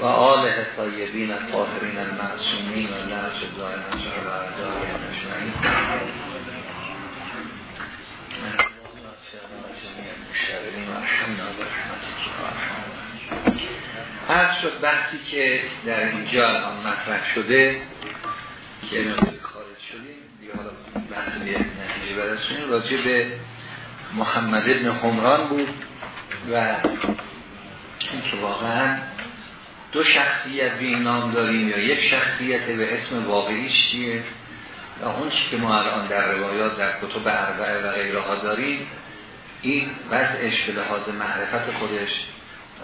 و آله طیبین طاهرین المعصومین و لعش دائم و اعدای نجمعین هر شد بحثی که در اینجا الان مطرح شده که خارج شدیم. دیگه حالا بحث به نتیجه برسونیم. راجع به محمد ابن حمران بود و این که واقعا دو شخصیت به این نام داریم یا یک شخصیت به اسم واقعیش چیه؟ و اون چی که ما الان در روایات در کتب اربعه و غیره ها داریم این وضعش به لحاظ معرفت خودش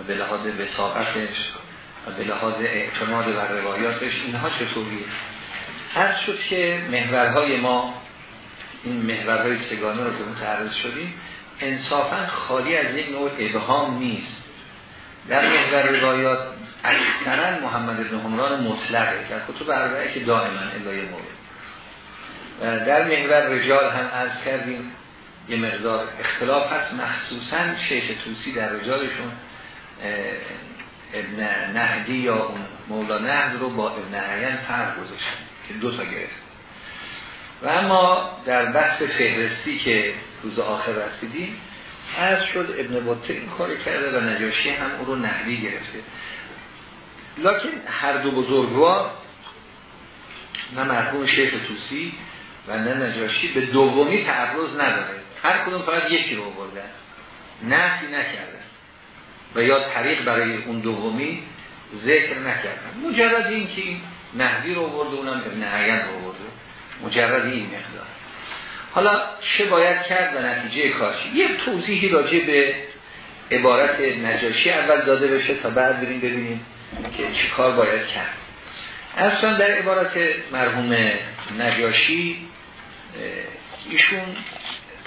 و به لحاظ وساقتش و به لحاظ اعتماد و روایاتش اینها چطوریه؟ هر شد که محورهای ما این محورهای سگانه رو که متعرض شدیم انصافا خالی از یک نوع ابهام نیست. در محور روایات اکثرا محمد بن حمران مطلقه در کتب اربعه که دائما الهی مورد در محور رجال هم از کردیم یه مقدار اختلاف هست. مخصوصا شیخ توسی در رجالشون ابن نهدی یا اون مولا نهد رو با ابن عین فرق گذاشتن که دو تا گرفت. و اما در بحث فهرستی که روز آخر رسیدیم از شد ابن بطه این کاری کرده و نجاشی هم او رو نهدی گرفته. لکن هر دو بزرگوار نه مرحوم شیخ توسی و نه نجاشی به دومی تعرض نداره. هر کدوم فقط یکی رو بردن نفی نکردن و یا طریق برای اون دومی ذکر نکردن مجرد این که نهدی رو برده اونم ابن عین رو برده مجرد این مقدار. حالا چه باید کرد و نتیجه کارشی یک توضیحی راجع به عبارت نجاشی اول داده بشه تا بعد بریم ببینیم که چه کار باید کرد. اصلا در عبارت مرحوم نجاشی ایشون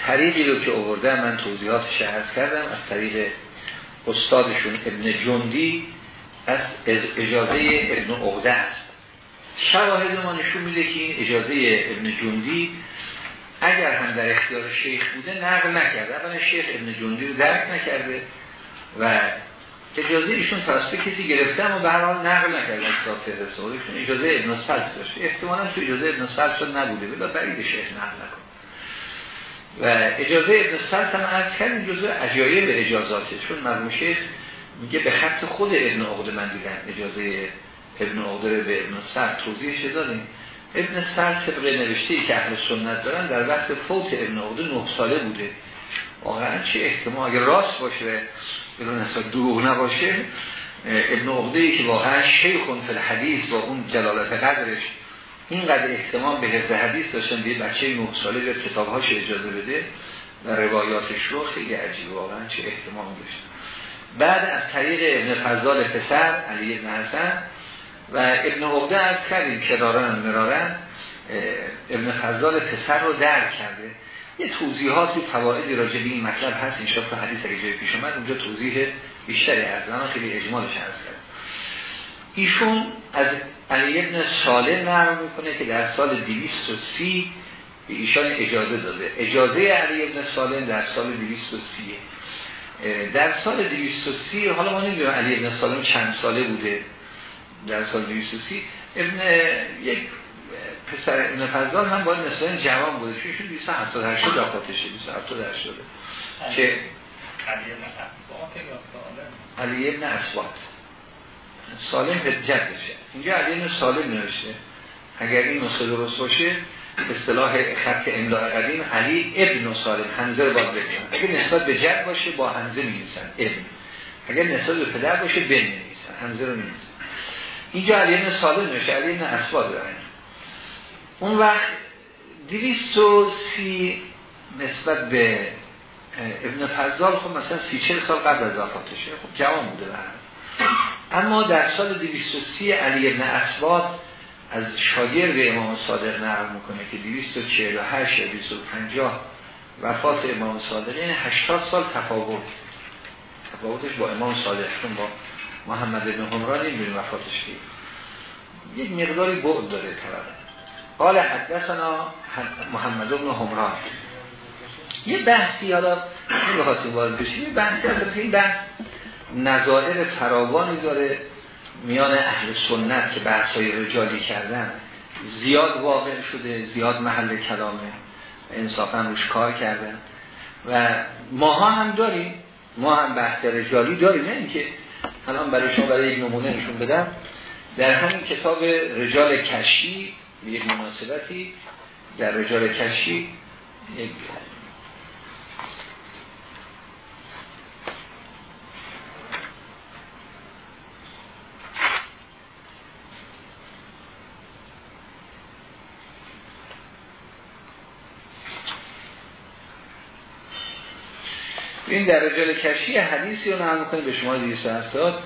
طریقی رو که آورده من توضیحاتش عرض کردم از طریق استادشون ابن جندی از اجازه ابن عقده است. شواهد ما نشون میده که این اجازه ابن جندی اگر هم در اختیار شیخ بوده نقل نکرده. اولا شیخ ابن جندی رو درک نکرده و اجازه ایشون توسط کسی گرفته اما به هر حال نقل نکرده کتاب فهرست اجازه ابن سلس داشته احتمالا تو اجازه ابن سلس نبوده. بلا برید شیخ نقل نکن. و اجازه ابن سلس هم از کردیم جزء عجایب اجازاته. چون مرموم شیخ میگه به خط خود ابن عقده من دیدم. اجازه ابن عقده به ابن سر توضیحش دادیم. ابن سر طبق نوشته ای که اهل سنت دارن در وقت فوت ابن عقده نه ساله بوده. واقعا چه احتمال اگر راست باشه به نسبت دروغ نباشه ابن عقده که واقعا شیخون فی الحدیث با اون جلالت قدرش اینقدر احتمام به حفظ حدیث داشتن به بچه نه ساله به کتابهاش اجازه بده و روایاتش رو خیلی عجیب واقعا چه احتمام داشت بعد از طریق ابن فضال پسر علی ابن حسن و ابن عقده از کردیم کرارن مرارن ابن فضال پسر رو درک کرده. یه توضیحاتی فوائدی راجع به این مطلب هست این شاید حدیث اگه جای پیش اومد اونجا توضیح بیشتری از خیلی اجمالش هست کرد ایشون از علی ابن ساله نرم می‌کنه که در سال 230 به ایشان اجازه داده. اجازه علی ابن ساله در سال 230 در سال 230 حالا ما نمی‌دونم علی ابن سالم چند ساله بوده در سال 230 ابن یک پسر ابن فضال هم باید نسبتا جوان بوده. چون ایشون 278 شده آفاتشه 278 شده. که علی ابن اسوات سالم؟ به جدشه اینجا علی ابن سالم نوشته. اگر این نسخه درست باشه اصطلاح خط املاء قدیم علی ابن سالم حمزه رو باید بگیم. اگر نسبت به جد باشه با حمزه می‌نویسن. ابن. اگر نسبت به پدر باشه بن می‌نویسن. حمزه رو می‌نویسن. اینجا علی ابن سالم نوشته. علی ابن اسواد دارن اون وقت سی نسبت به ابن فضال خب مثلا سی چل سال قبل از وفاتشه. خب جوان بوده اما در سال 230 علی ابن اسواد از شاگرد امام صادق نقل می‌کنه که 248 یا 250 وفات امام صادق یعنی 80 سال تفاوت. تفاوتش با امام صادق چون با محمد بن حمران این وفاتش که یک مقداری بعد داره طبعا. قال حدثنا محمد بن حمران. یه بحثی حالا نمی‌خواستیم وارد بشیم یه بحثی از این بحث نظائر فراوانی داره میان اهل سنت که بحث های رجالی کردن. زیاد واقع شده زیاد محل کلامه انصافا روش کار کردن. و ماها هم داریم ما هم بحث رجالی داریم. نه اینکه الان برای شما برای یک نمونه نشون بدم. در همین کتاب رجال کشی به یک مناسبتی در رجال کشی این در رجال کشی حدیثی رو نقل می‌کنیم. به شما 270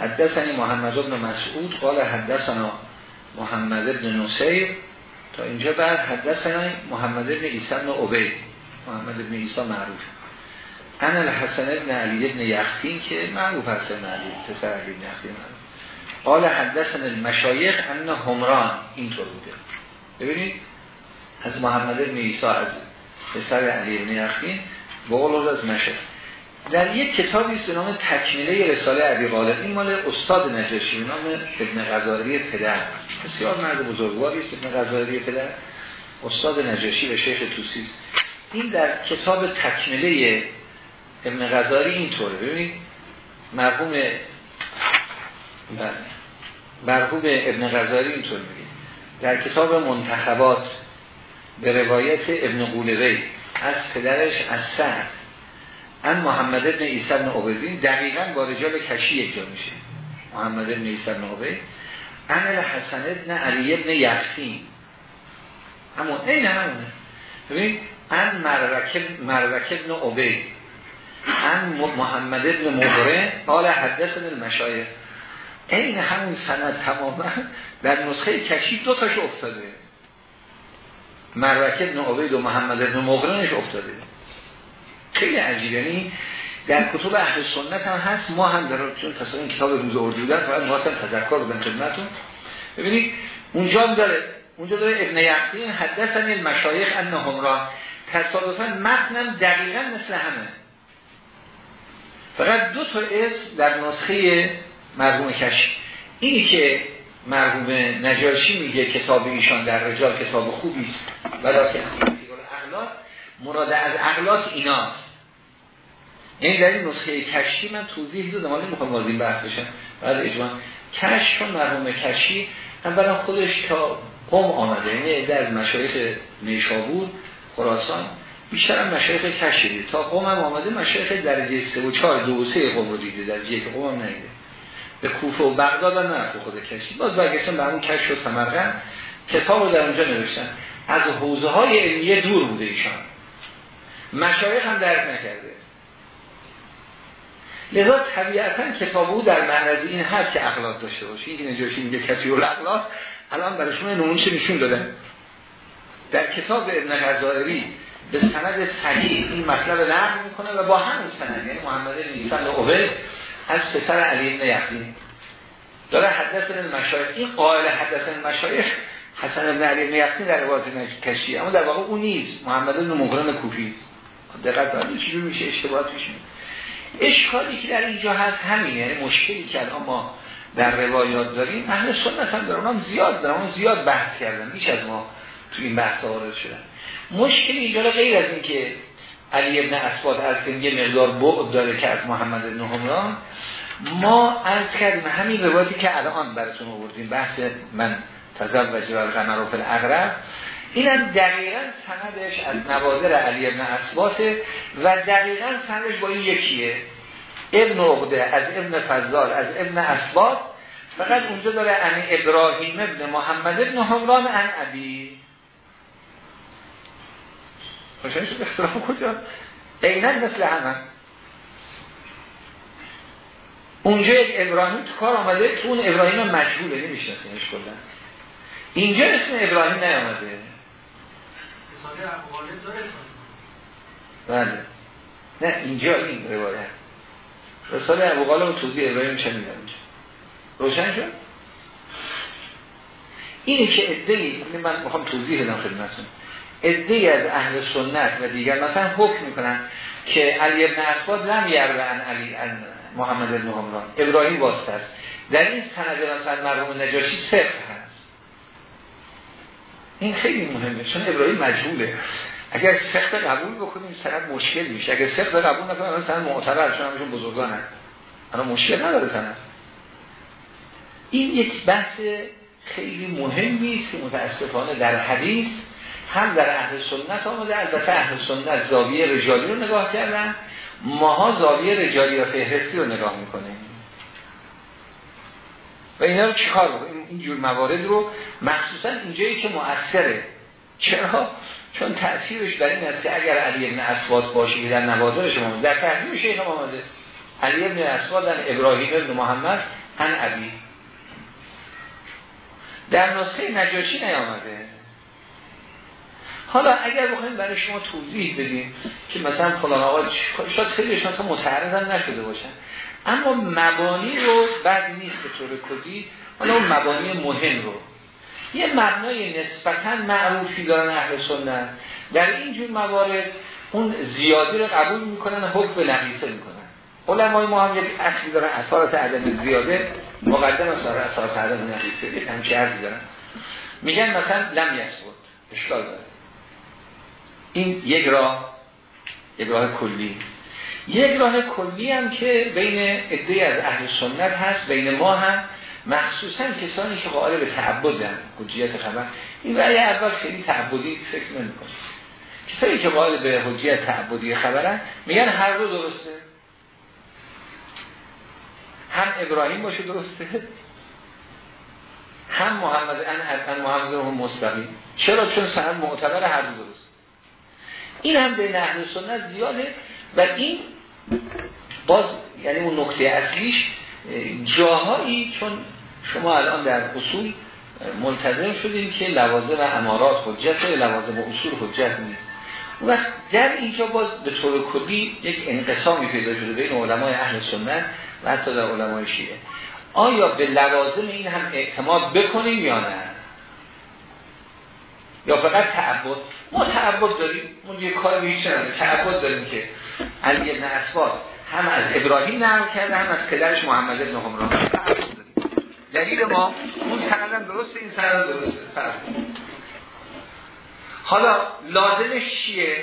حدثنی محمد بن مسعود قال حدثنا محمد بن نصیر. تا اینجا بعد حدثنا محمد بن عیسی بن عبید. محمد بن عیسی معروف. انا الحسن بن علی بن یختین که معروف حسن علی پسر علی بن یختین معروف. قال حدثنا المشایخ ان همران اینطور بوده. ببینید از محمد بن عیسی از پسر علی بن یختین بقول از مشه در یک کتابی است به نام تکمیله رساله عبی غالب. این مال استاد نجاشی به نام ابن غزاری پدر. بسیار مرد بزرگواری است ابن غزاری پدر. استاد نجاشی و شیخ توسی این در کتاب تکمیله ابن غزاری اینطوره. ببینید مرحوم بله. مرحوم ابن غزاری اینطور میگه در کتاب منتخبات به روایت ابن قولوی از پدرش از سعد. ان محمد ابن عیسی بن عبیدین دقیقا با رجال کشی یک جا میشه. محمد ابن عیسی بن عبید. ان الحسن ابن علی ابن یخین همون این همونه. ببین ان مررک ابن عبید. ان محمد ابن مغره. قال حدثن المشایخ. این همون سند تماما در نسخه کشی دو تاش افتاده. مررک ابن عبید و محمد ابن مغرنش افتاده. خیلی عجیبه. یعنی در کتب اهل سنت هم هست. ما هم در چون تصادف این کتاب روز اردو در فقط ما تذکر بدم خدمتتون. ببینید اونجا هم داره اونجا داره ابن یقین حدثن المشایخ ان همراه تصادفا متنم دقیقا مثل همه. فقط دو تا اسم در نسخه مرحوم کش. اینی که مرحوم نجاشی میگه کتاب ایشان در رجال کتاب خوبی است. ولیکن اغلاط مراد از اغلاط ایناست. یعنی در این نسخه کشی من توضیح دادم. حالا می‌خوام این بحث بشم. بعد اجماع. کش چون مرحوم کشی اولا خودش تا قم آمده. یعنی در از مشایخ نیشابور خراسان بیشتر هم مشایخ کشی دید. تا قم هم آمده مشایخ درجه 3 و 4 دو و 3 قم رو دیده. درجه که قم هم نیده به کوفه و بغداد هم نرفت خود کشی. باز برگشتن به همون کش و سمرقند کتاب رو در اونجا نوشتن. از حوزه های علمیه دور بوده ایشان. مشایخ هم درک نکرده. لذا طبیعتا کتاب او در معرض این هست که اخلاق داشته باشه. این نجاشی میگه کسی و اخلاق الان برای شما نمونش نشون دادن در کتاب ابن غزائری به سند صحیح این مطلب نقل می‌کنه و با همون سند یعنی محمد بن عیسی از پسر علی بن یحیی داره حدثن المشایخ این قائل حدثن المشایخ حسن بن علی بن در روایت کشی اما در واقع اون نیست. محمد بن مقرن کوفی دقت کنید چجوری میشه اشتباهات پیش اشکالی که در اینجا هست همینه یعنی مشکلی که الان ما در روایات داریم اهل سنت هم دارن زیاد دارن زیاد بحث کردن بیش از ما تو این بحث وارد شدن. مشکل اینجا غیر از اینکه علی ابن اسباد از یه مقدار بعد داره که از محمد بن همران ما از کردیم همین روایتی که الان براتون آوردیم. بحث من تزوج و القمر و الاغرب این هم دقیقا سندش از نوادر علی ابن اسباته و دقیقا سندش با این یکیه. ابن عقده از ابن فضال از ابن اسبات فقط اونجا داره ان ابراهیم ابن محمد ابن همران ان ابی. شد اختلاف کجا؟ عینا مثل همه. اونجا یک ابراهیم تو کار آمده تو اون ابراهیم مجهوله نمیشناسینش کلا اینجا اسم ابراهیم نیامده. بله. نه اینجا این روایت. رساله ابو غالب توضیح ابراهیم چه اینجا؟ روشن شد؟ اینه که ادهی من می‌خوام توضیح بدم خدمتتون. ادهی از اهل سنت و دیگر مثلا حکم می‌کنن که علی ابن اسباد لم یرو عن علی محمد بن ابراهیم واسطه است. در این سند مثلا مرحوم نجاشی صفر این خیلی مهمه چون ابراهیم مجهوله. اگر سخت قبول بکنیم سند مشکل میشه. اگر سخت قبول نکنیم سند معتبر چون همشون بزرگان هست الان مشکل نداره سند این یک بحث خیلی مهمی است که متاسفانه در حدیث هم در اهل سنت آمده البته اهل سنت زاویه رجالی رو نگاه کردن. ماها زاویه رجالی و فهرستی رو نگاه می‌کنیم. و اینا رو چیکار بکنیم این جور موارد رو مخصوصا اینجایی که مؤثره. چرا؟ چون تأثیرش بر این است که اگر علی ابن اسواد باشه در نوازر شما در تحریم شیخ آمده علی ابن اسواد در ابراهیم ابن محمد هن عبی در نسخه نجاشی نیامده. حالا اگر بخوایم برای شما توضیح بدیم که مثلا فلان آقا شاید خیلیش مثلا متعرض نشده باشن. اما مبانی رو بعد نیست به طور کدی حالا اون مبانی مهم رو. یه مبنای نسبتا معروفی دارن اهل سنت. در این جور موارد اون زیادی رو قبول می‌کنن حکم نقیصه می‌کنن. علمای ما هم یک اصلی دارن اثارات عدم زیاده. مقدم اثار اثارات عدم نقیصه یک همچه عرضی دارن. میگن مثلا لم یسبود اشکال داره. این یک راه یک راه کلی. یک راه کلی هم که بین عده از اهل سنت هست بین ما هم. مخصوصا کسانی که قائل به تعبدن حجیت خبر. این رأی اول خیلی تعبدی فکر نمی کنه کسانی که قائل به حجیت تعبدی خبرن میگن هر دو درسته. هم ابراهیم باشه درسته. هم محمد ان محمد هم مستقیم. چرا؟ چون سند معتبر هر دو درست این هم بین اهل سنت زیاده. و این باز یعنی اون نکته اصلیش جاهایی چون شما الان در اصول منتظر شدیم که لوازم و امارات حجت لوازم و اصول حجت نیست و در اینجا باز به طور کلی یک انقسامی پیدا شده بین علمای اهل سنت و حتی در علمای شیعه. آیا به لوازم این هم اعتماد بکنیم یا نه؟ یا فقط تعبد؟ ما تعبد داریم. ما یه کار هیچ تعبد داریم که علی ابن اسباد هم از ابراهیم نقل کرده هم از پدرش محمد ابن همران دلیل ما اون سندم درسته این سند درسته. حالا لازمش چیه؟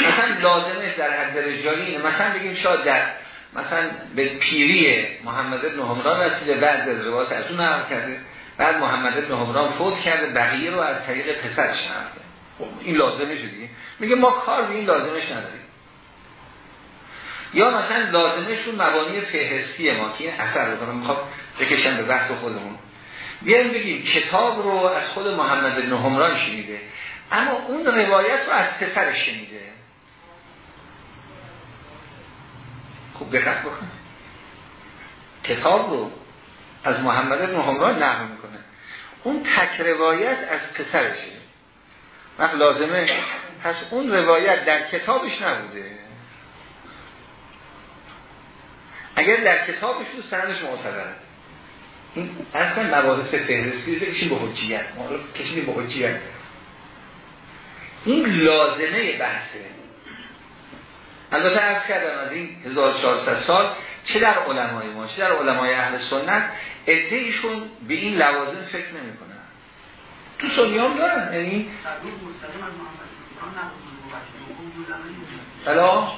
مثلا لازمش در حد رجالی اینه. مثلا بگیم شاید در مثلا به پیری محمد ابن همران رسیده بعد از روایت از اون نقل کرده بعد محمد ابن همران فوت کرده بقیه رو از طریق پسرش نقل خب این لازمش دیگه. میگه ما کار به این لازمش نداریم. یا مثلا لازمشون مبانی فهرستی ما که این اثر رو می‌خواد بکشن به بحث خودمون. بیایم بگیم کتاب رو از خود محمد بن همران شنیده اما اون روایت رو از پسرش شنیده. خوب دقت بکن کتاب رو از محمد بن همران می‌کنه. اون تک روایت از پسرشه وقت لازمه. پس اون روایت در کتابش نبوده. اگر در کتابش رو سندش معتبره. این اصلا مباحث فهرستی کشیم به حجیت. کشیم به حجیت. این لازمه بحثه. البته از کردم از این 1400 سال چه در علمای ما چه در علمای اهل سنت ادهیشون به این لوازم فکر نمی کنن تو سنیان دارن یعنی بلا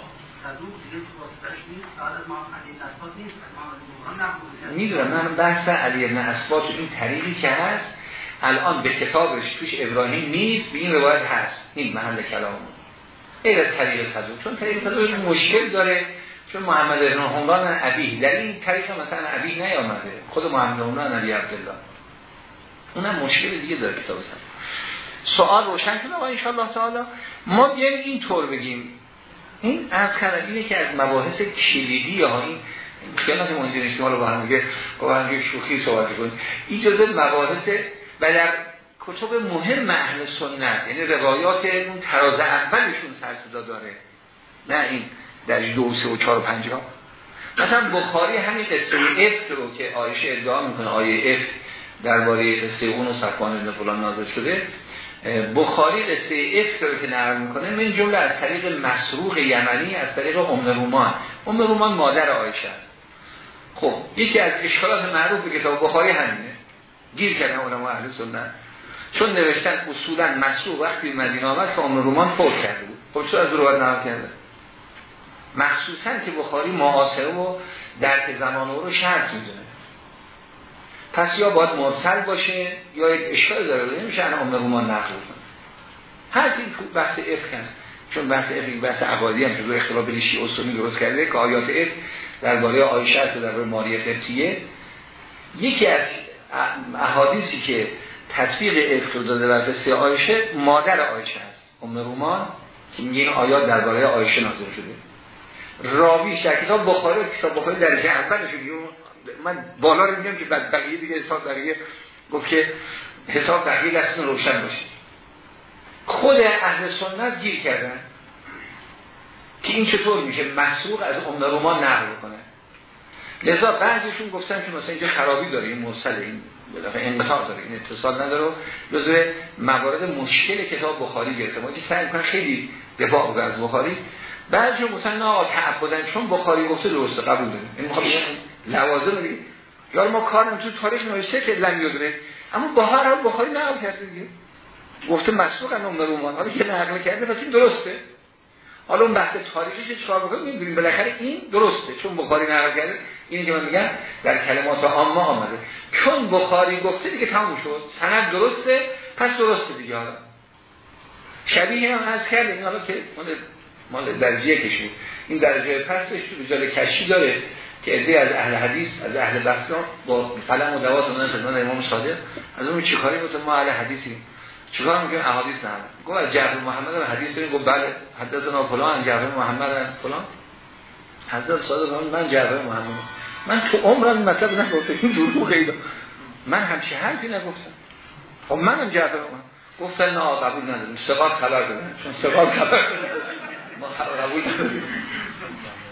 می‌دونم من بحث علی ابن اسبات این طریقی که هست الان به کتابش توش ابراهیم نیست به این روایت هست. این محل کلام غیر طریق صدوق. چون طریق صدوق مشکل داره چون محمد ابن همران عبی در این طریق مثلا عبی نیامده. خود محمد همران علی عبدالله. اونم مشکل دیگه داره کتاب صدوق سوال روشن کنه آقا انشاءالله تعالی. ما بیایم این طور بگیم. این از اینه که از مباحث کلیدی یا این خیالات منزین اجتماع رو با هم میگه با هم شوخی صحبت کنیم. این جزء مباحث و در کتب مهم اهل سنت یعنی روایات اون تراز اولشون سرصدا داره. نه این در دو سه و چهار و پنج ها. مثلا بخاری همین قصه افت رو که آیشه ادعا می‌کنه آیه افت. درباره قصه اون و صفوان بن فلان نازل شده بخاری قصه افک رو که نقل می‌کنه من جمله از طریق مسروق یمنی از طریق ام رومان. ام رومان مادر آیشه است. خب یکی از اشکالات معروف به کتاب بخاری همینه. گیر کردن علماء اهل سنت. چون نوشتن اصولا مسروق وقتی مدینه آمد که ام رومان فوت کرده بود. خب چرا از روایت نقل کرده؟ مخصوصا که بخاری معاصره و درک زمان او رو شرط می‌دونه. پس یا باید مرسل باشه یا یک اشکال داره. نمیشه ان ام رومان نقل هر این بحث افک هست. چون بحث افک بحث عقادی هم که اختلاف بین شیعه و درست کرده که آیات افک درباره عایشه است و درباره ماری قبطیه. یکی از احادیثی که تطبیق افک رو داده بر قصه عایشه مادر عایشه است. ام رومان که میگه این آیات درباره عایشه نازل شده. راویش در کتاب بخاری کتاب بخاری درجه اولش من بالا رو میگم که بعد بقیه دیگه حساب بقیه گفت که حساب بقیه دستون روشن باشه. خود اهل سنت گیر کردن که این چطور میشه؟ مسئول از ام رومان نقل کنه. لذا بعضیشون گفتن که مثلا اینجا خرابی داره این مرسل این بلافه انقطاع داره این اتصال نداره جزو موارد مشکل کتاب بخاری گرفته ما سعی می‌کنن خیلی دفاع از بخاری. بعضی گفتن نه تعبدن چون بخاری گفته درسته قبول داریم. این می‌خوام لوازم دیگه یا ما کار تو تاریخ نوشته که لم اما با حال بخاری نقل کرده دیگه. گفته مسئول ان رومان حالا که نقل کرده پس این درسته. حالا اون بحث تاریخی چهار بکنیم می‌بینیم. بالاخره این درسته. چون بخاری نقل کرده اینی که من میگم در کلمات عامه آمده. چون بخاری گفته دیگه تموم شد. سند درسته پس درسته دیگه حالا. شبیه هم از کرده این حالا که مال درجه کشید. این درجه پسش رجال کشی داره. که از اهل حدیث از اهل بحث با قلم و دوات اومدن خدمت امام صادق. از اون چیکاری بود؟ ما اهل حدیثیم. چیکار میگه احادیث نه. گفت از جعفر محمد هم حدیث داریم. گفت بله. حدثنا فلان جعفر محمد هم فلان. حضرت صادق من جعفر محمد من تو عمرم مطلب نگفتم. این دروغ غیره من همچه حرفی نگفتم. خب منم جعفر محمد. گفتن نه قبول نداریم ثقات خبر دادن چون ثقات خبر ما قبول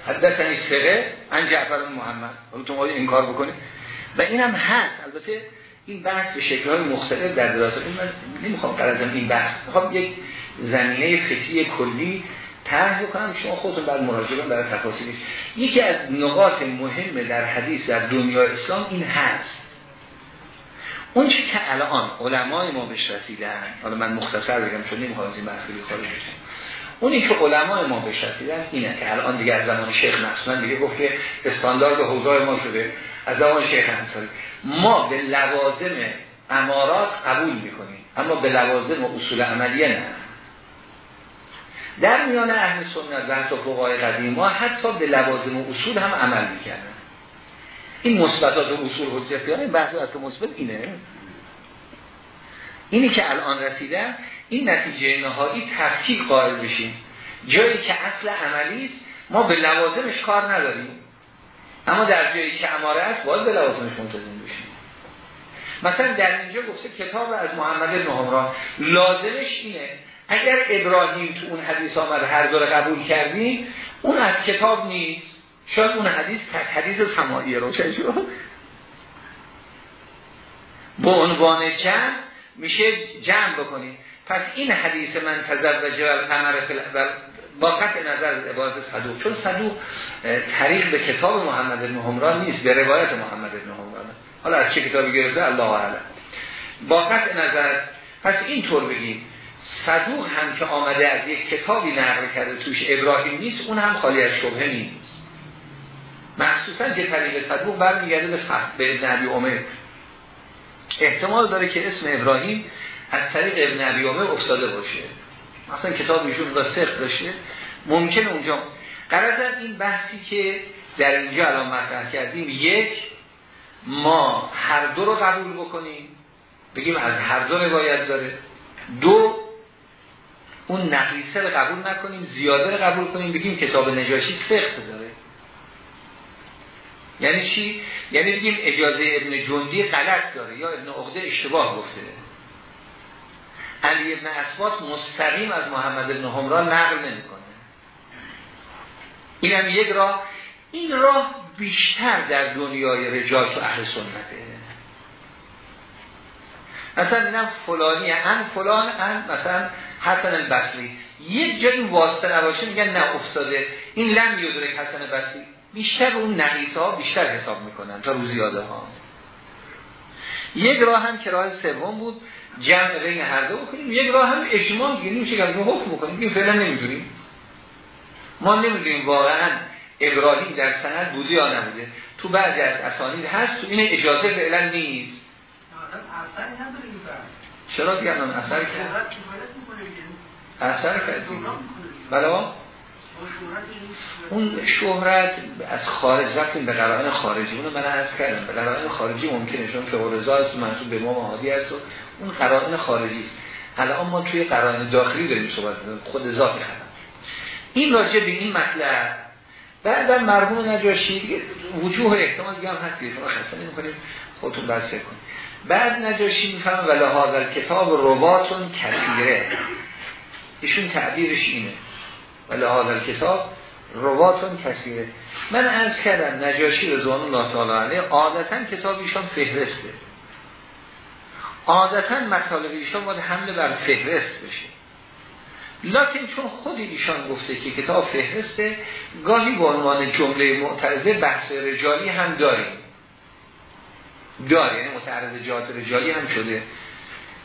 حدثنی سقه ان جعفر محمد. تو این کار بکنید و اینم هست. البته این بحث به شکل های مختلف در دراست من نمی‌خوام قرارم این بحث. می‌خوام یک زمینه فکری کلی طرح بکنم. شما خودتون بعد مراجعه برای تفاصیلش یکی از نقاط مهم در حدیث در دنیا اسلام این هست. اون چی که الان علمای ما بهش رسیدن حالا من مختصر بگم چون نمی‌خوام از این بحث خارج بشم. اونی که علمای ما بهش رسیدن اینه که الان دیگه از زمان شیخ نصران دیگه گفت که استاندارد حوزه ما شده. از زمان شیخ انصاری. ما به لوازم امارات قبول می‌کنیم اما به لوازم و اصول عملیه نه. در میان اهل سنت و حتی فقهای قدیم ما حتی به لوازم و اصول هم عمل می‌کردن. این مثبتات و اصول حجتی این بحث از مثبت اینه. اینی که الان رسیدن این نتیجه نهایی تفکیک قائل بشیم. جایی که اصل عملی است ما به لوازمش کار نداریم. اما در جایی که اماره است باید به لوازمش منتظم بشیم. مثلا در اینجا گفته کتاب از محمد بن لازمش اینه اگر ابراهیم تو اون حدیث آمد هر داره قبول کردیم اون از کتاب نیست. شاید اون حدیث تک حدیث سماعی رو شد با عنوان جمع میشه جمع بکنیم. پس این حدیث من تزوج و القمر با قطع نظر از عبادت صدوق. چون صدوق طریق به کتاب محمد بن همران نیست به روایت محمد بن همران حالا از چه کتابی گرفته؟ الله اعلم. با قطع نظر پس اینطور بگیم. صدوق هم که آمده از یک کتابی نقل کرده توش ابراهیم نیست اون هم خالی از شبهه نیست. مخصوصا که طریق صدوق برمیگرده به صحب به ابن عمر. احتمال داره که اسم ابراهیم از طریق ابن عبی عمر افتاده باشه. مثلا کتاب ایشون را سخت داشته. ممکن اونجا. قرار این بحثی که در اینجا الان مطرح کردیم یک ما هر دو رو قبول بکنیم. بگیم از هر دو روایت داره. دو اون نقیصه رو قبول نکنیم زیاده رو قبول کنیم. بگیم کتاب نجاشی سخت داره. یعنی چی؟ یعنی بگیم اجازه ابن جندی غلط داره یا ابن عقده اشتباه گفته. علی ابن اسبات مستقیم از محمد ابن همران نقل نمی‌کنه. اینم یک راه. این راه بیشتر در دنیای رجال و اهل سنته. مثلا اینم فلانی هم فلان هم مثلا حسن البصری یک جا این واسطه نباشه میگن نه افتاده. این لم یدرک حسن بصری. بیشتر اون نقیصه ها بیشتر حساب می‌کنن تا روزیاده ها یک راه هم که راه سوم بود جمع بین هر دو بکنیم. یک راه هم اجماع نمیشه که حکم بکنیم. این فعلا نمی‌دونیم ما نمی‌دونیم واقعا ابراهیم در سند بوده یا نبوده. تو بعضی از اسانید هست تو این اجازه فعلا نیست. چرا دیگه اثر کرد؟ اثر کردیم بلا اون شهرت از خارج رفتیم به قرائن خارجی. اونو من عرض کردم به قرائن خارجی ممکنه چون فقه رضا است منصوب به ما مهادی است و اون قرائن خارجی است. الان ما توی قرائن داخلی داریم صحبت خود ذات خدم این راجع به این مطلب بعد مرحوم نجاشی وجوه احتمال دیگه هم هست که شما خسته خودتون فکر کنید. بعد نجاشی می‌فهمه ولی حاضر کتاب رباتون کثیره ایشون تعبیرش اینه. ولی حاضر کتاب رواتون کثیره من از کردم نجاشی رضوان الله تعالی عادتا کتاب ایشان فهرسته. عادتا مطالب ایشان باید حمله بر فهرست بشه. لکن چون خود ایشان گفته که کتاب فهرسته گاهی به عنوان جمله معترضه بحث رجالی هم داریم داره یعنی متعرض جات رجالی هم شده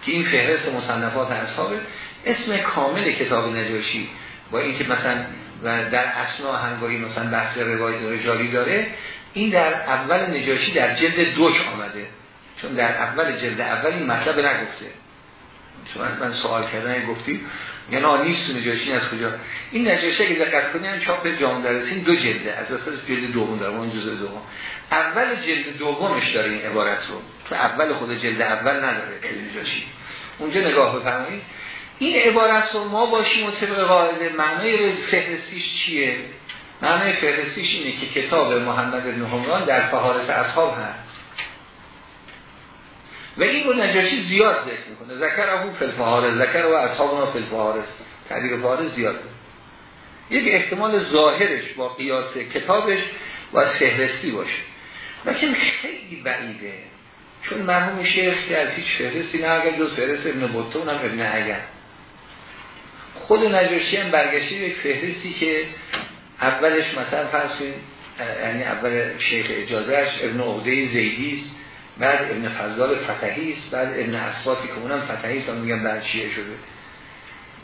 که این فهرست مصنفات اصحابه. اسم کامل کتاب نجاشی با اینکه مثلا و در اسنا هنگاهی مثلا بحث روایت رجالی داره این در اول نجاشی در جلد دوش آمده. چون در اول جلد اول این مطلب نگفته. چون من سوال کردن گفتی یعنی آ نیست نجاشی از کجا؟ این نجاشی که دقت کنین چاپ جام درسین دو جلده از اساس جلد دوم داره اون جزء دوم. اول جلد دومش داره این عبارت رو. تو اول خود جلد اول نداره نجاشی. اونجا نگاه بفرمایید. این عبارت رو ما باشیم و طبق قاعده معنای فهرستیش چیه؟ معنای فهرستیش اینه که کتاب محمد بن حمران در فهارس اصحاب هست. و این رو نجاشی زیاد ذکر می‌کنه. ذکر ابو فلفهارس ذکر و اصحابنا فلفهارس تعبیر فهارس زیاد. یک احتمال ظاهرش با قیاس کتابش و فهرستی باشه. لیکن خیلی بعیده. چون مرحوم شیخ که از هیچ فهرستی نه اگر جز فهرست ابن بطون هم ابن اگر خود نجاشی هم برگشتی یک فهرستی که اولش مثلا فرض یعنی اول شیخ اجازهش ابن عقده زیدی است بعد ابن فضال فتحی است بعد ابن اسفاتی که اونم فتحی است میگن بعد شیعه شده.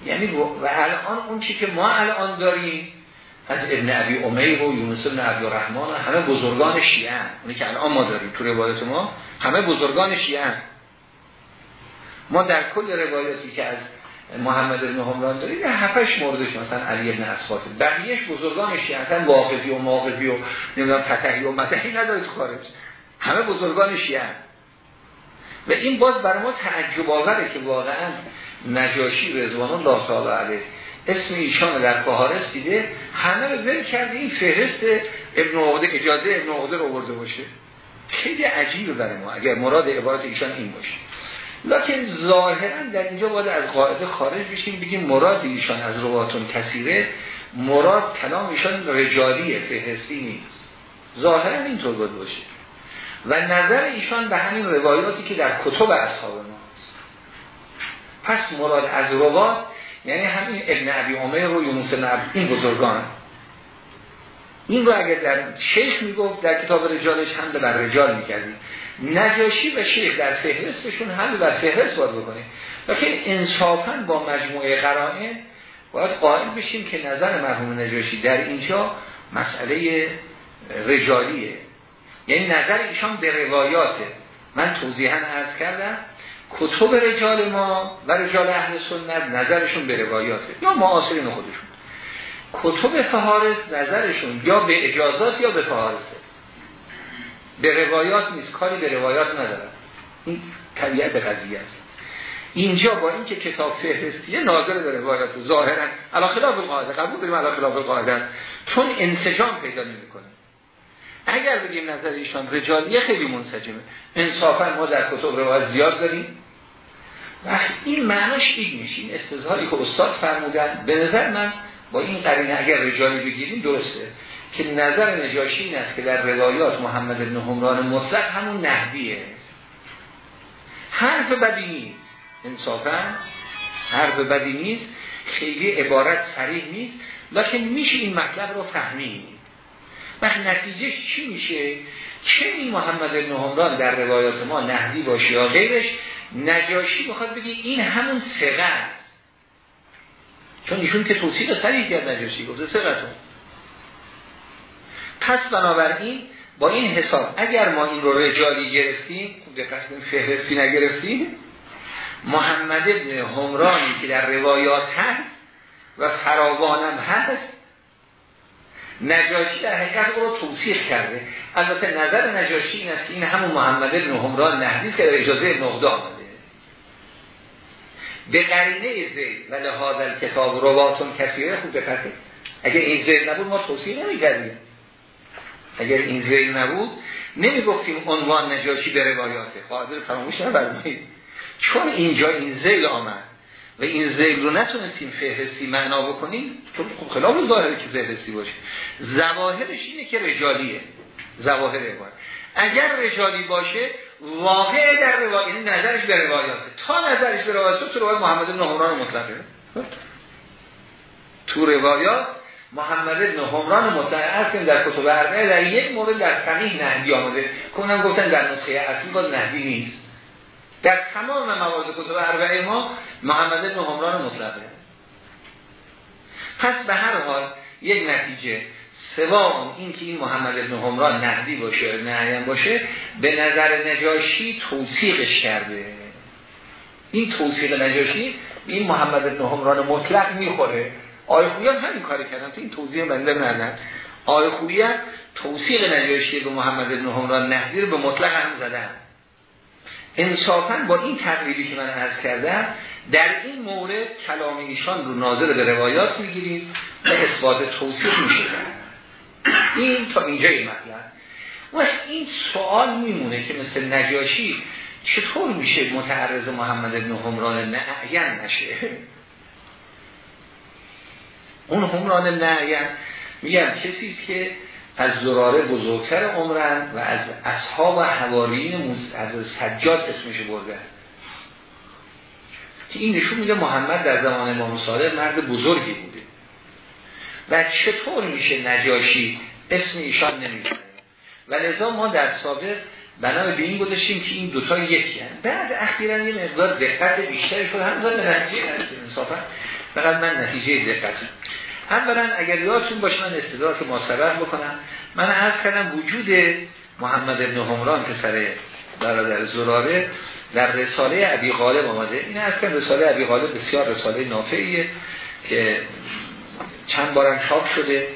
یعنی و الان اون چی که ما الان داریم از ابن ابی امیر و یونس ابن عبد الرحمن همه بزرگان شیعه اونی که الان ما داریم تو روایت ما همه بزرگان شیعه ما در کل روایاتی که از محمد بن حمران داریم هفتش موردش مثلا علی ابن اسفات بقیهش بزرگان شیعه واقفی و مواقفی و نمی‌دونم فتحی و مدهی نداره تو خارج. همه بزرگان شیعه و این باز برای ما تعجب آوره که واقعا نجاشی رضوان الله تعالی علیه اسم ایشان در بهارس دیده همه رو ول کرده این فهرست ابن عقده اجازه ابن عقده رو آورده باشه. خیلی عجیبه برای ما اگر مراد عبارت ایشان این باشه. لکن ظاهرا در اینجا باید از قاعده خارج بشیم بگیم مراد ایشان از رواتون کثیره. مراد کلام ایشان رجالیه فهرستی نیست. ظاهرا اینطور باید باشه. و نظر ایشان به همین روایاتی که در کتب اصحاب ماست. پس مراد از روات یعنی همین ابن عبی عمر و یونس نبی این بزرگان. این رو اگر در شیخ می‌گفت در کتاب رجالش هم بر رجال می‌کردیم. نجاشی و شیخ در فهرستشون هم بر فهرست باید بکنیم. لیکن انصافا با مجموعه قرائن باید قائل بشیم که نظر مرحوم نجاشی در اینجا مسئله رجالیه. یعنی نظر ایشان به روایاته. من توضیحا عرض کردم کتب رجال ما و رجال اهل سنت نظرشون به روایاته. یا معاصرین خودشون. کتب فهارس نظرشون یا به اجازات یا به فهارسه. به روایات نیست کاری به روایات ندارن این طبیعت قضیه است. اینجا با اینکه کتاب فهرستیه ناظر به روایات ظاهرا علا خلاف القاعده قبول داریم علا خلاف القاعده چون انسجام پیدا نمی‌کنه. اگر بگیم نظر ایشان رجالیه خیلی منسجمه. انصافا ما در کتب روایت زیاد داریم. و این معناش این میشه استظهاری که استاد فرمودن به نظر من با این قرینه اگر رجالی بگیریم درسته. که نظر نجاشی این است که در روایات محمد بن حمران مطلق همون نهدیه حرف بدی نیست. انصافا حرف بدی نیست. خیلی عبارت صریح نیست. لکن میشه این مطلب رو فهمید. وقت نتیجه چی میشه؟ چه این محمد بن همران در روایات ما نهدی باشه یا غیرش نجاشی بخواد بگی این همون سقه چون ایشون که توصیل صریح کرد نجاشی گفته سقتون پس بنابراین با این حساب اگر ما این رو رجالی گرفتیم خوب دقت فهرستی نگرفتیم محمد ابن همرانی که در روایات هست و فراوانم هست نجاشی در حقیقت او رو توصیح کرده. البته نظر نجاشی این است که این همون محمد ابن همران نهدی که اجازه نقده آمده. به قرینه زید و لحاظ کتاب رواتون کثیره خوب بکرده اگر این زید نبود ما توصیح نمی کردیم اگر این زید نبود نمی گفتیم عنوان نجاشی به روایاته قادر فراموش نبرمید چون اینجا این زیل آمد و این زیل رو نتونستیم فهرستی معنا بکنیم چون خب خلاف ظاهره که فهرستی باشه. زواهرش اینه که رجالیه. زواهر عبارت اگر رجالی باشه واقع در روایت یعنی نظرش به روایاته تا نظرش به روایات تو روایت محمد بن مطلقه. تو روایات محمد بن همران مطلقه در کتب اربعه در یک مورد در فقیه نهدی آمده. کنم گفتن در نسخه اصلی باز نهدی نیست. در تمام موارد کتب اربعه ما محمد بن همران مطلقه. پس به هر حال یک نتیجه سوا این که این محمد بن همران نهدی باشه نهیم باشه به نظر نجاشی توصیقش کرده. این توصیق نجاشی این محمد بن همران مطلق می‌خوره. آی خویی هم همین کاری کردن. تو این توضیح بنده نظر آی خویی توصیق نجاشی به محمد بن همران نهدی رو به مطلق هم زدن. انصافا با این تقریبی که من عرض کردم در این مورد کلام ایشان رو ناظر به روایات می‌گیریم و اثبات توصیف میشه. این تا اینجای مطلب. و این سوال میمونه که مثل نجاشی چطور میشه متعرض محمد ابن همران نعین نشه؟ اون همران نعین میگم کسی که از زراره بزرگتر عمرن و از اصحاب و حوارین از سجاد اسمش برده. که این نشون میده محمد در زمان امام صادق مرد بزرگی بوده. و چطور میشه نجاشی اسم ایشان نمیشه و لذا ما در سابق بنا به این گذاشتیم که این دوتا یکی هست بعد اخیرا یه مقدار دقت بیشتری شد. هم به نتیجه انصافا فقط من نتیجه دقتی اولا اگر یادتون باشه من استدراک ما سبق بکنم. من عرض کردم وجود محمد ابن همران پسر برادر زراره در رساله عبی غالب آمده. این کن رساله عبی غالب بسیار رساله نافعیه که چند بارم چاپ شده.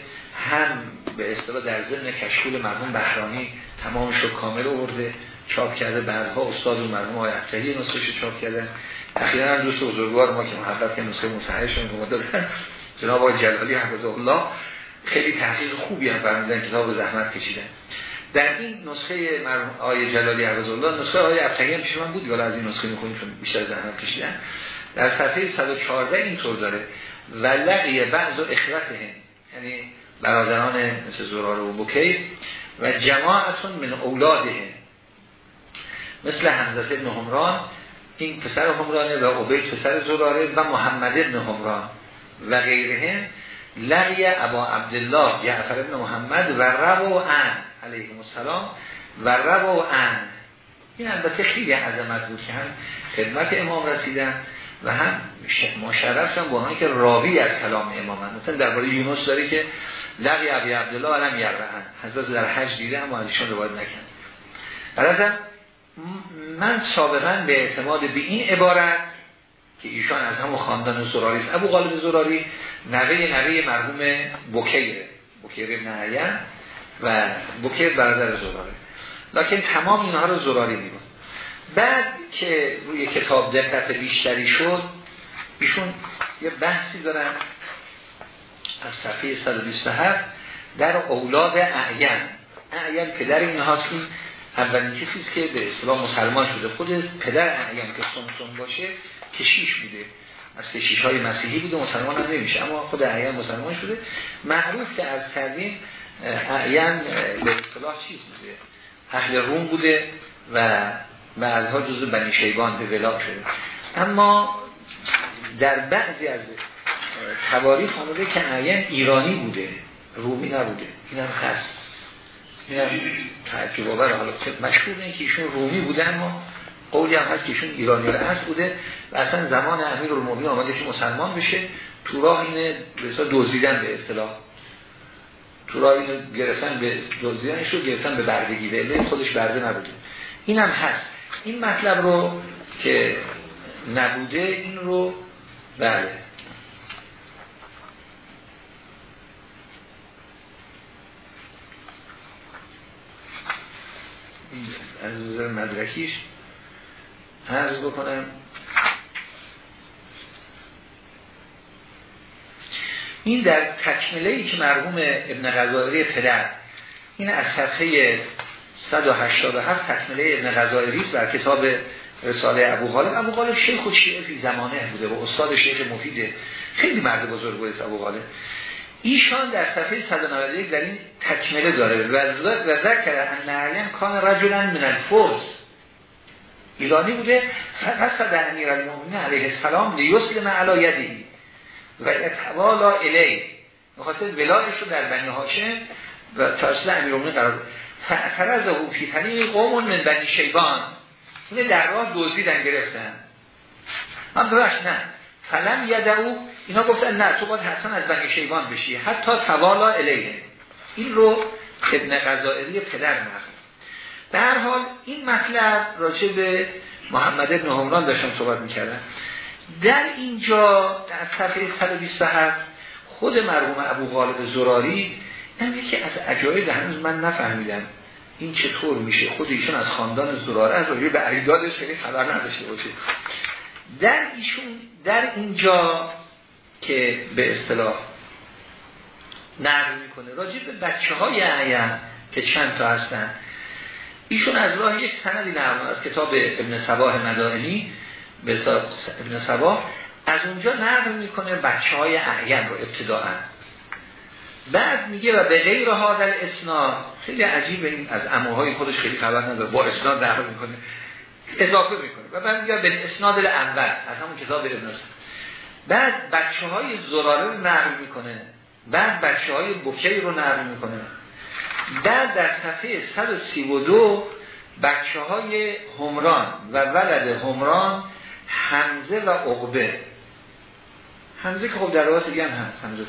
هم به اصطلاح در ضمن کشکول مرحوم بحرانی تمام شد کامل آورده. چاپ کرده بعدها استاد و مرحوم آقای افتری چاپ کرده. اخیرا هم دوست بزرگوار ما که محبت که نسخه مصححشون رو دادن جناب آقای جلالی حفظه الله خیلی تحقیق خوبی هم فرمودن کتاب زحمت کشیدن. در این نسخه آیه جلالی حفظ الله نسخه آیه ابتگی هم پیش من بود ولی از این نسخه می‌خونیم چون بیشتر زحمت کشیدن. در صفحه 114 اینطور داره. و لقی بعض و اخوته یعنی برادران مثل زرار و بکیر و جماعتون من اولاده مثل حمزت ابن همران این پسر همرانه و عبید پسر زراره و محمد ابن همران و غیره لقی ابا عبدالله جعفر ابن محمد و رب و ان علیه السلام و رب و ان این البته خیلی عظمت بود که هم خدمت امام رسیدن و هم مشرف شدن با که راوی از کلام امام هم. مثلا درباره یونس داره که لقی ابی عبدالله علم یرعن. حضرت در حج دیده اما ازشون روایت نکن برازم من سابقا به اعتماد به این عبارت که ایشان از همون خاندان زراری است. ابو غالب زراری نوه نوه مرحوم بکیره بکیر ابن و بکیر برادر زراری لکن تمام اینها رو زراری میبود بعد که روی کتاب دقت بیشتری شد ایشون یه بحثی دارن از صفحه 127 در اولاد اعین اعین پدر این هاست اولین کسی که به اصطلاح مسلمان شده. خود پدر اعین که سمسون باشه کشیش بوده. از کشیش های مسیحی بوده مسلمان هم نمیشه. اما خود اعین مسلمان شده معروف که از کردیم اعین به اصطلاح چیز بوده؟ اهل روم بوده و بعدها جزو بنی شیبان به ولا شده. اما در بعضی از تواریخ آمده که عین ایرانی بوده رومی نبوده. اینم هست اینم تعجب آور. حالا مشهور اینه که ایشون رومی بوده اما قولی هم هست که ایشون ایرانی هست بوده و اصلا زمان امیر المومنین آمده که مسلمان بشه. تو راه اینه به دوزیدن به اصطلاح. تو راه اینو گرفتن به دوزیدنش رو گرفتن به بردگی. به خودش برده نبوده. اینم هست. این مطلب رو که نبوده این رو بله. از مدرکیش عرض بکنم. این در تکمله ای که مرحوم ابن غزائری پدر این از صفحه 187 تکمله ابن غزائری است در کتاب رساله ابو غالب. ابو غالب شیخ و شیعه فی زمانه بوده و استاد شیخ مفیده خیلی مرد بزرگ ابو غالب. ایشان در صفحه 191 در این تکمله داره. و ذکر ان نعیم کان رجلا من الفرس. ایرانی بوده در امیر المومنین علیه السلام لیسلم علا یدی و اتوالا الی می‌خواست ولایش رو در بنی هاشم و تاصل امیر المومنین قرار فعترز او فی طریق قوم من بنی شیبان اینه در راه دوزیدن گرفتن. من ببخش نه. فلم یدعو اینا گفتن نه تو باید حسن از بنی شیبان بشی. حتی توالا الیه. این رو ابن قضائری پدر به حال این مطلب راجع به محمد ابن همران داشتم صحبت می‌کردم. در اینجا در صفحه 127 خود مرحوم ابو غالب زراری این یکی از عجایب هنوز من نفهمیدم این چطور میشه. خود ایشون از خاندان زراره از به علیدادش خیلی خبر نداشته باشه. در ایشون در اینجا که به اصطلاح نقل می‌کنه راجع به بچه های عیم که چند تا هستن ایشون از راه یک سندی نقل از کتاب ابن صباح مدائنی به ابن صباح از اونجا نقل می‌کنه بچه های اعین رو ابتداعا. بعد میگه و به غیر هادل اسناد خیلی عجیبه این از اموهای خودش خیلی خبر نداره با اسناد نقل می‌کنه اضافه می‌کنه. و بعد میگه به اسناد اول از همون کتاب ابن بعد بچه های زراره رو نقل می‌کنه بعد بچه های بکی رو نقل می‌کنه. بعد در صفحه 132 بچه های همران و ولد همران حمزه و عقبه. حمزه که خب در روایت دیگه هم هست حمزه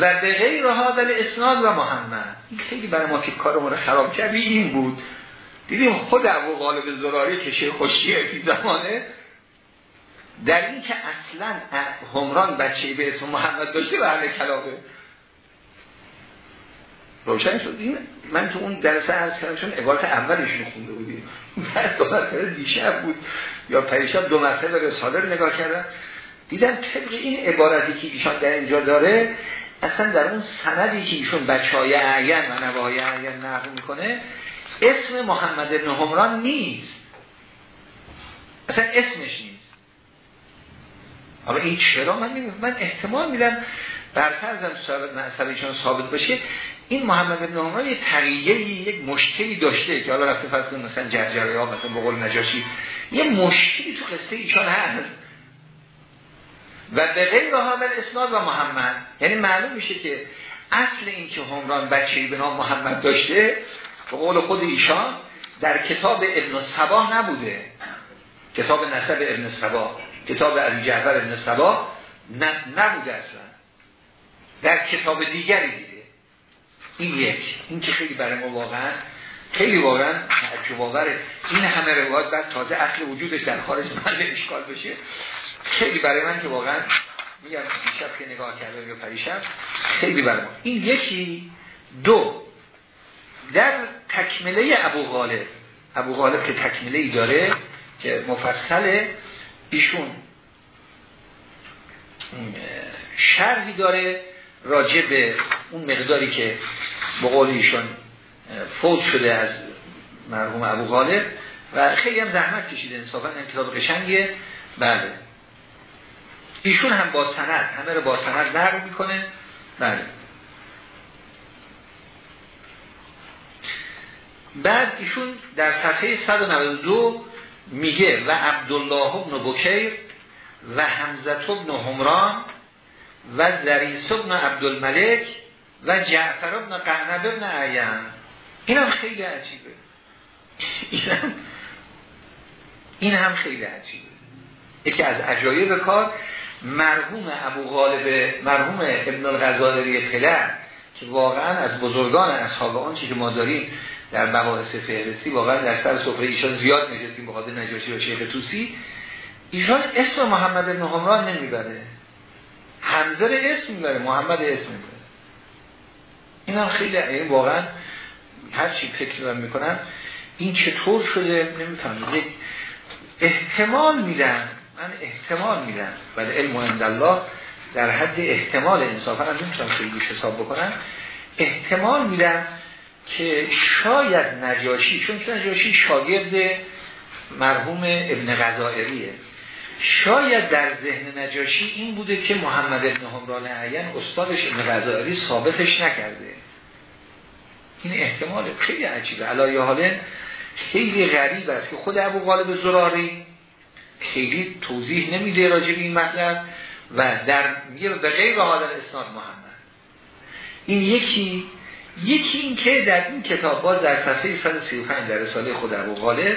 و به غیر هادل اسناد و محمد. این خیلی برای ما که کارمون رو خراب کردی این بود. دیدیم خود ابو غالب زراری که شیخ خوشیه فی زمانه در این که اصلا همران بچه به اسم محمد داشته و اهل کلابه روشن شد. این من تو اون درس عرض کردم چون عبارت اولشون خونده بودیم. بعد دو مرتبه دیشب بود یا پریشب دو مرتبه رساله رو نگاه کردم. دیدم طبق این عبارتی که ایشان در اینجا داره اصلا در اون سندی که ایشون بچه های و نوای اعین نقل می‌کنه اسم محمد ابن همران نیست. اصلا اسمش نیست. حالا این چرا؟ من نمیم. من احتمال میدم برفرزم ثابت چون ثابت باشه این محمد ابن عمر یه تقییه یک مشکلی داشته که حالا رفته فرض کنید مثلا جرجره ها مثلا بقول نجاشی یه مشکلی تو قصه ایشان هست. و به غیر حامل اسناد و محمد یعنی معلوم میشه که اصل این که همران بچه‌ای به نام محمد داشته به قول خود ایشان در کتاب ابن صباح نبوده. کتاب نسب ابن صباح کتاب علی جعفر ابن صباح نبوده اصلا. در کتاب دیگری دیده این یک. این که خیلی برای ما واقعا خیلی واقعا تعجب این همه روایت بعد تازه اصل وجودش در خارج من اشکال بشه. خیلی برای من که واقعا میگم شب که نگاه کرده یا پریشب خیلی برای ما این یکی دو. در تکمله ابو غالب ابو غالب که تکمله ای داره که مفصله ایشون شرحی داره. راجع به اون مقداری که به قول ایشون فوت شده از مرحوم ابو غالب و خیلی هم زحمت کشیده. انصافا این کتاب قشنگیه. بله. ایشون هم با سند همه رو با سند نقل می‌کنه. بله. بعد ایشون در صفحه 192 میگه و عبدالله ابن بکیر و حمزت ابن همران و زریس ابن عبدالملک و جعفر ابن قعنب ابن عیم این هم خیلی عجیبه. این هم, این هم خیلی عجیبه. یکی از عجایب کار مرحوم ابو غالب مرحوم ابن الغزالری پلر که واقعا از بزرگان اصحاب آن که ما داریم در مباحث فهرستی واقعا در سر سفره ایشان زیاد نشستیم بخاطر نجاشی و شیخ توسی. ایشان اسم محمد بن همران نمی‌بره. حمزه اسم می‌بره محمد اسم می‌بره این هم خیلی این واقعا هر چی فکر می‌کنم این چطور شده نمی‌فهمم. احتمال میدن. من احتمال میدم ولی علم الله در حد احتمال انصافا هم نمی‌تونم خیلی حساب بکنم. احتمال میدم که شاید نجاشی چون نجاشی شاگرد مرحوم ابن غزائریه. شاید در ذهن نجاشی این بوده که محمد ابن همران عین استادش ابن غزائری ثابتش نکرده. این احتمال خیلی عجیبه. علایه حالا خیلی غریب است که خود ابو غالب زراری خیلی توضیح نمیده راجع این مطلب و در میگه به غیر حاضر اسناد محمد. این یکی یکی این که در این کتاب باز در صفحه 135 در رساله خود ابو غالب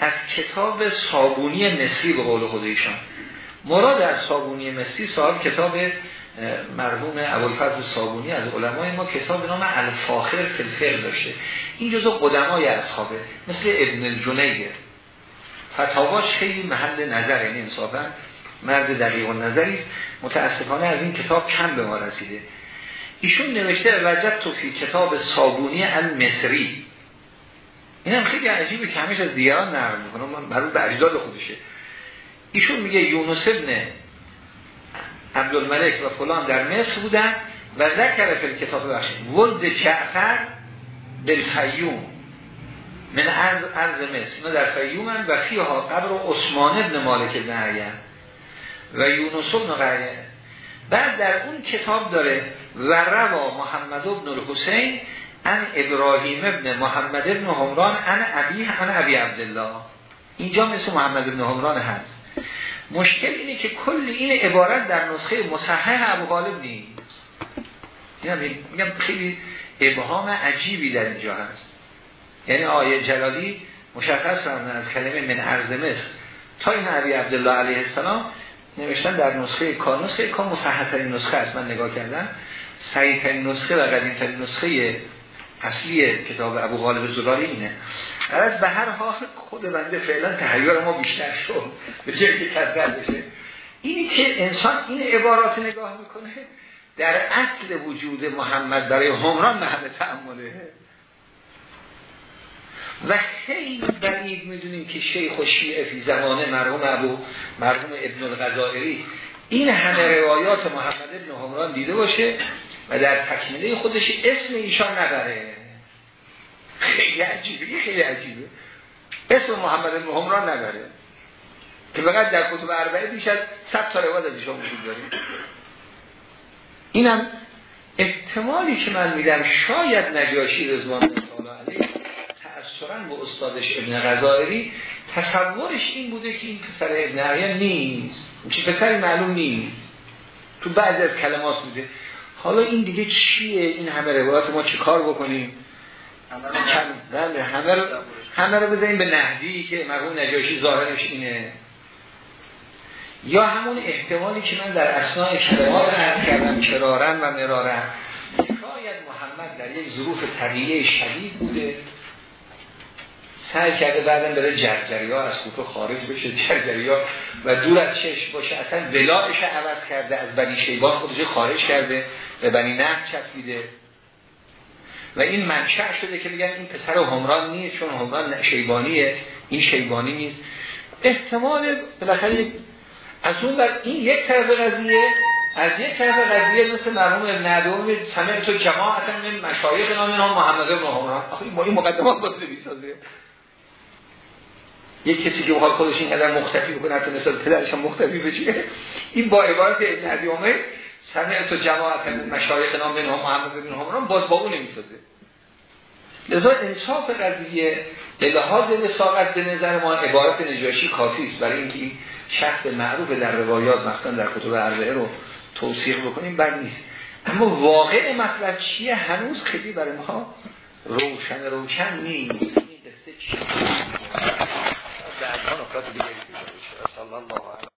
از کتاب صابونی مصری به قول خود ایشان. مراد از صابونی مصری صاحب کتاب مرحوم ابوالفضل صابونی از علمای ما کتاب نام الفاخر فلفر داشته. این جزو قدمای اصحابه مثل ابن الجنیده فتاواش خیلی محل نظر یعنی انصافا مرد دقیق و نظری متاسفانه از این کتاب کم به ما رسیده. ایشون نوشته وجد تو فی کتاب صابونی المصری. این هم خیلی عجیبه که همیشه از دیگران نرم می‌کنه مربوط به اجداد خودشه. ایشون میگه یونس ابن عبدالملک و فلان در مصر بودن و ذکر فی کتاب بخش ولد جعفر بالفیوم من عرض عرض مصر. اینا در فیوم هم و فیها قبر عثمان ابن مالک ابن عیم و یونس ابن قریه بعد در اون کتاب داره و روا محمد ابن الحسین ان ابراهیم ابن محمد ابن همران ان ابی ان ابی عبدالله. اینجا مثل محمد ابن همران هست. مشکل اینه که کل این عبارت در نسخه مصحح ابو غالب نیست. میگم خیلی ابهام عجیبی در اینجا هست. یعنی آیه جلالی مشخص فرمودن از کلمه من عرض مصر تا این عبی عبدالله علیه السلام نوشتن در نسخه کار. نسخه کار مصححترین نسخه است. من نگاه کردم. ترین نسخه و ترین نسخه اصلی کتاب ابو غالب زراری اینه. از به هر حال خود بنده فعلا تحیر ما بیشتر شد. به جایی که بشه. اینی که انسان این عبارات نگاه می‌کنه در اصل وجود محمد برای همران محل تعمله و خیلی بعید می‌دونیم که شیخ و شیعه فی زمانه مرحوم ابو مرحوم ابن الغزائری این همه روایات محمد ابن همران دیده باشه. و در تکمیله خودش اسم ایشان نبره خیلی عجیبه خیلی عجیبه. اسم محمد ابن همران نبره که فقط در کتب اربعه بیش از 100 تا روایت از ایشان وجود داره. اینم احتمالی که من میدم شاید نجاشی رضوان الله علیه تأثرا به استادش ابن غزائری تصورش این بوده که این پسر ابن عریان نیست. چی پسری معلوم نیست. تو بعضی از کلمات بوده حالا این دیگه چیه؟ این همه روایات ما چه کار بکنیم؟ بله همه رو همه رو بزنیم به نهدی که مرحوم نجاشی ظاهرش اینه. یا همون احتمالی که من در اسناع کلمات عرض کردم کرارن و مرارن شاید محمد در یک ظروف طبیعی شدید بوده. سعی کرده بعدم بره جرجری ها از کوفه خارج بشه جرجری ها و دور از چشم باشه. اصلا ولایش عوض کرده از بنی شیبان خودش خارج کرده. به بنی نه چسبیده. و این منشأ شده که بگن این پسر همران نیست چون همران شیبانیه. این شیبانی نیست. احتمال بالاخره از اون بر این یک طرف قضیه از یک طرف قضیه مثل مرحوم ابن عدوم سمع تو جماعت من مشایخ نام محمد ابن همران آخه این مقدمات بسته بیسازه یک کسی که بخواد خودش این قدر مختفی بکنه حتی مثل پدرش هم مختفی بشه. این با عبارت ابن عدی عمر سمع تو جماعت مشایخ نام بن محمد بن همران باز با اون نمی‌سازه. لذا انصاف قضیه لحاظ وساقت به نظر ما عبارت نجاشی کافی است. برای اینکه این شخص معروف در روایات مثلا در کتب اربعه رو توصیق بکنیم بد نیست. اما واقع مطلب چیه هنوز خیلی برای ما روشن روشن نیست. این قصه چیه؟ در دیگری